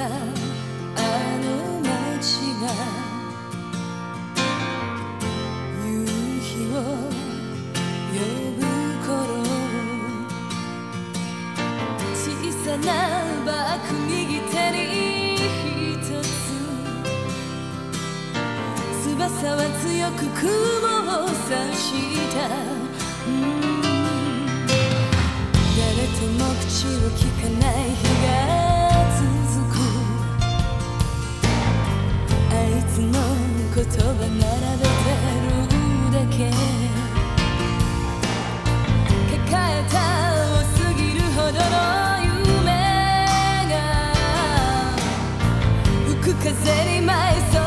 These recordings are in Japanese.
たあの街が夕日を呼ぶ頃小さなバッグ右手にひとつ翼は強く雲を刺した、誰とも口をきかない。my soul.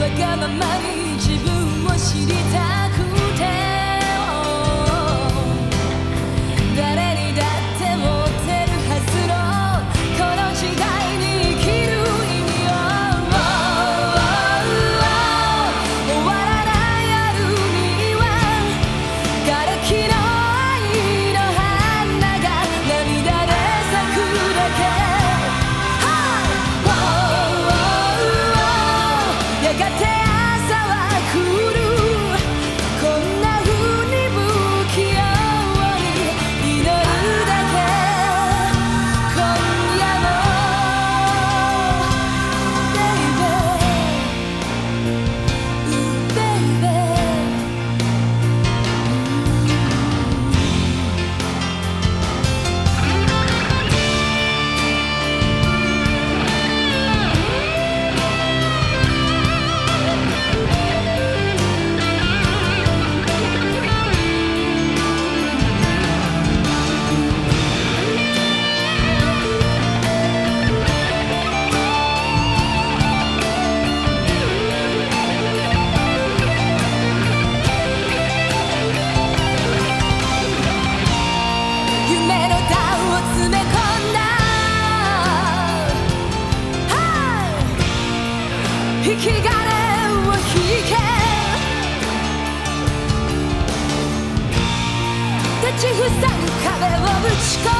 わがままに自分を知りたい。壁をぶち込む